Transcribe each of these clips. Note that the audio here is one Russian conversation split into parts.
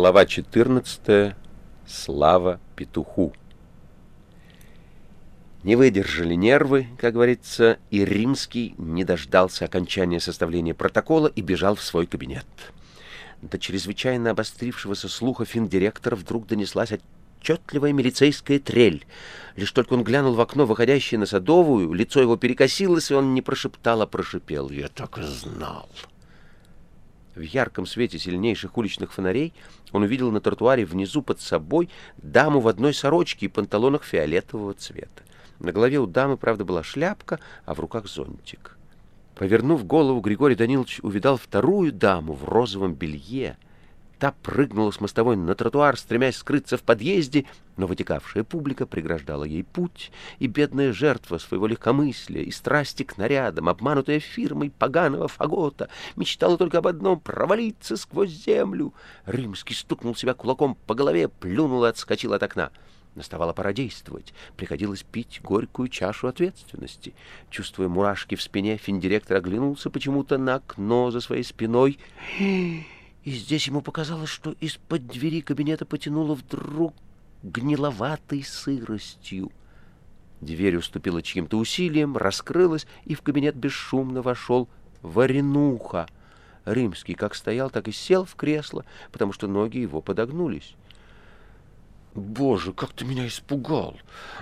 Глава 14. Слава петуху. Не выдержали нервы, как говорится, и Римский не дождался окончания составления протокола и бежал в свой кабинет. До чрезвычайно обострившегося слуха финдиректора вдруг донеслась отчетливая милицейская трель. Лишь только он глянул в окно, выходящее на Садовую, лицо его перекосилось, и он не прошептал, а прошипел. «Я так и знал!» В ярком свете сильнейших уличных фонарей он увидел на тротуаре внизу под собой даму в одной сорочке и панталонах фиолетового цвета. На голове у дамы, правда, была шляпка, а в руках зонтик. Повернув голову, Григорий Данилович увидал вторую даму в розовом белье — Та прыгнула с мостовой на тротуар, стремясь скрыться в подъезде, но вытекавшая публика преграждала ей путь, и бедная жертва своего легкомыслия и страсти к нарядам, обманутая фирмой поганого фагота, мечтала только об одном — провалиться сквозь землю. Римский стукнул себя кулаком по голове, плюнул и отскочил от окна. Наставала пора действовать. Приходилось пить горькую чашу ответственности. Чувствуя мурашки в спине, финдиректор оглянулся почему-то на окно за своей спиной — и здесь ему показалось, что из-под двери кабинета потянуло вдруг гниловатой сыростью. Дверь уступила чьим-то усилием, раскрылась, и в кабинет бесшумно вошел Варенуха. Римский как стоял, так и сел в кресло, потому что ноги его подогнулись. «Боже, как ты меня испугал!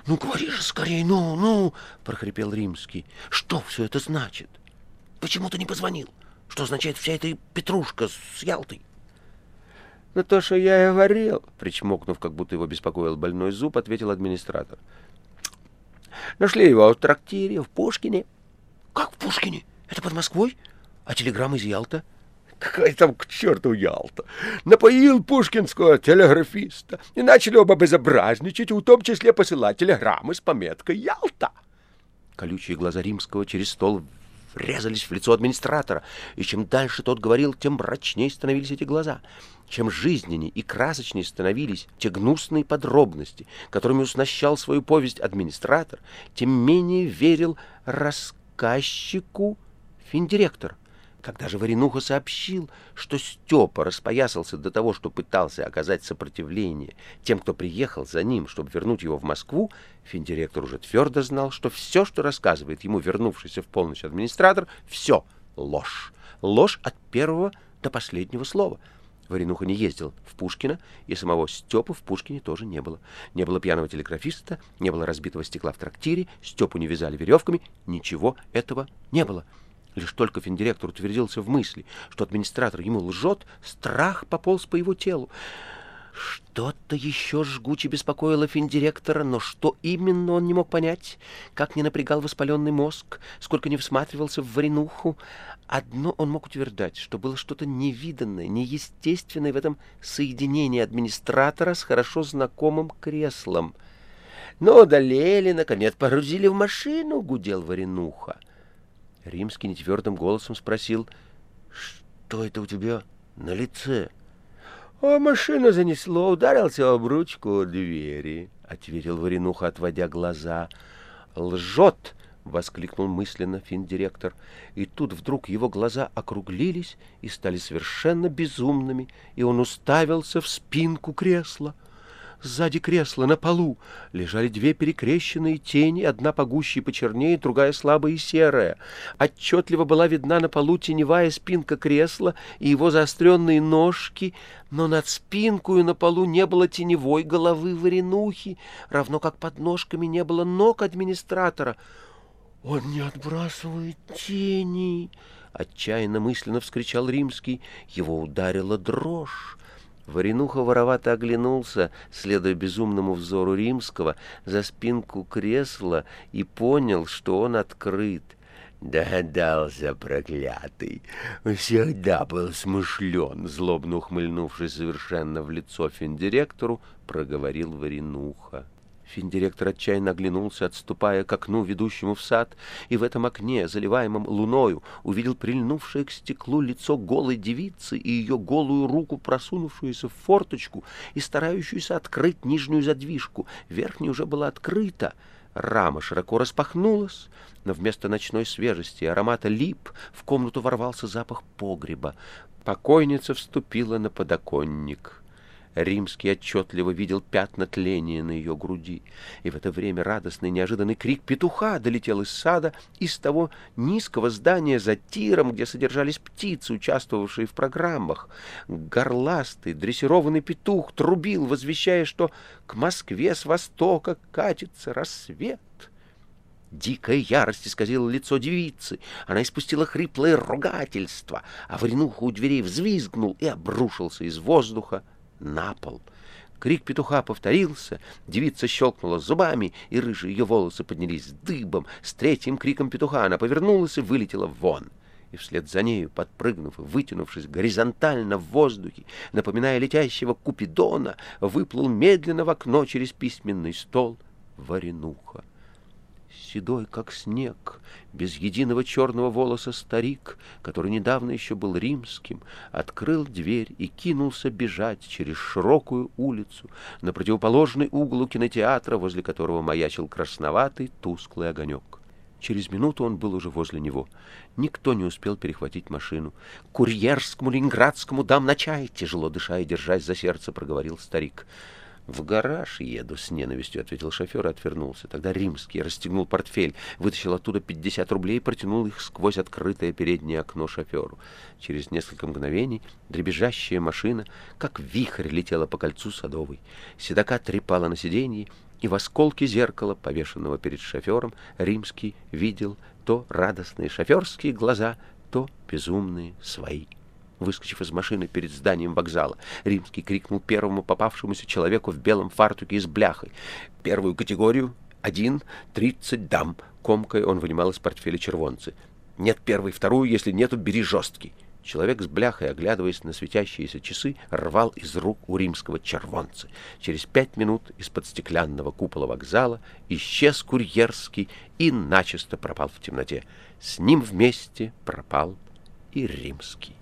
Ну, говори же скорее, ну, ну!» — прохрипел Римский. «Что все это значит? Почему ты не позвонил?» Что означает вся эта петрушка с Ялтой? «Ну, то, что я и говорил», — причмокнув, как будто его беспокоил больной зуб, ответил администратор. «Нашли его в трактире, в Пушкине». «Как в Пушкине? Это под Москвой? А телеграмма из Ялта?» Какая там к черту Ялта? Напоил пушкинского телеграфиста и начали оба безобразничать, в том числе посылать телеграммы с пометкой «Ялта». Колючие глаза Римского через стол врезались в лицо администратора, и чем дальше тот говорил, тем мрачнее становились эти глаза. Чем жизненнее и красочнее становились те гнусные подробности, которыми уснащал свою повесть администратор, тем менее верил рассказчику финдиректор. Когда же Варенуха сообщил, что Степа распоясался до того, что пытался оказать сопротивление тем, кто приехал за ним, чтобы вернуть его в Москву, финдиректор уже твердо знал, что все, что рассказывает ему вернувшийся в полночь администратор, все ложь. Ложь от первого до последнего слова. Варенуха не ездил в Пушкино, и самого Степы в Пушкине тоже не было. Не было пьяного телеграфиста, не было разбитого стекла в трактире, Степу не вязали веревками, ничего этого не было. Лишь только финдиректор утвердился в мысли, что администратор ему лжет, страх пополз по его телу. Что-то еще жгуче беспокоило финдиректора, но что именно он не мог понять, как не напрягал воспаленный мозг, сколько не всматривался в варенуху. Одно он мог утверждать, что было что-то невиданное, неестественное в этом соединении администратора с хорошо знакомым креслом. Но одолели, наконец, погрузили в машину, гудел варенуха. Римский нетвердым голосом спросил, «Что это у тебя на лице?» «А машина занесло, ударился об ручку двери», — ответил Варенуха, отводя глаза. «Лжет!» — воскликнул мысленно финдиректор. И тут вдруг его глаза округлились и стали совершенно безумными, и он уставился в спинку кресла. Сзади кресла, на полу, лежали две перекрещенные тени, одна погуще и почернее, другая слабая и серая. Отчетливо была видна на полу теневая спинка кресла и его заостренные ножки, но над спинкой на полу не было теневой головы варенухи, равно как под ножками не было ног администратора. «Он не отбрасывает тени!» — отчаянно мысленно вскричал Римский. Его ударила дрожь. Варенуха воровато оглянулся, следуя безумному взору римского, за спинку кресла и понял, что он открыт. Догадался, проклятый. Всегда был смышлен, злобно ухмыльнувшись совершенно в лицо финдиректору, проговорил Варенуха. Финдиректор отчаянно оглянулся, отступая к окну, ведущему в сад, и в этом окне, заливаемом луною, увидел прильнувшее к стеклу лицо голой девицы и ее голую руку, просунувшуюся в форточку и старающуюся открыть нижнюю задвижку. Верхняя уже была открыта. Рама широко распахнулась, но вместо ночной свежести и аромата лип в комнату ворвался запах погреба. Покойница вступила на подоконник. Римский отчетливо видел пятна тления на ее груди. И в это время радостный неожиданный крик петуха долетел из сада, из того низкого здания за тиром, где содержались птицы, участвовавшие в программах. Горластый, дрессированный петух трубил, возвещая, что к Москве с востока катится рассвет. Дикая ярость исказила лицо девицы. Она испустила хриплое ругательство, а варенуха у дверей взвизгнул и обрушился из воздуха на пол. Крик петуха повторился, девица щелкнула зубами, и рыжие ее волосы поднялись дыбом. С третьим криком петуха она повернулась и вылетела вон. И вслед за нею, подпрыгнув и вытянувшись горизонтально в воздухе, напоминая летящего купидона, выплыл медленно в окно через письменный стол варенуха седой, как снег, без единого черного волоса старик, который недавно еще был римским, открыл дверь и кинулся бежать через широкую улицу на противоположный угол кинотеатра, возле которого маячил красноватый тусклый огонек. Через минуту он был уже возле него. Никто не успел перехватить машину. «Курьерскому ленинградскому дам на чай!» Тяжело дыша и держась за сердце, проговорил старик. «В гараж еду с ненавистью», — ответил шофер и отвернулся. Тогда Римский расстегнул портфель, вытащил оттуда пятьдесят рублей и протянул их сквозь открытое переднее окно шоферу. Через несколько мгновений дребезжащая машина, как вихрь, летела по кольцу Садовой. Седока трепала на сиденье, и в осколке зеркала, повешенного перед шофером, Римский видел то радостные шоферские глаза, то безумные свои. Выскочив из машины перед зданием вокзала, Римский крикнул первому попавшемуся человеку в белом фартуке с бляхой. «Первую категорию — один, тридцать дам!» Комкой он вынимал из портфеля червонцы. «Нет первой, вторую, если нету, бери жесткий!» Человек с бляхой, оглядываясь на светящиеся часы, рвал из рук у римского червонцы. Через пять минут из-под стеклянного купола вокзала исчез курьерский и начисто пропал в темноте. С ним вместе пропал и римский.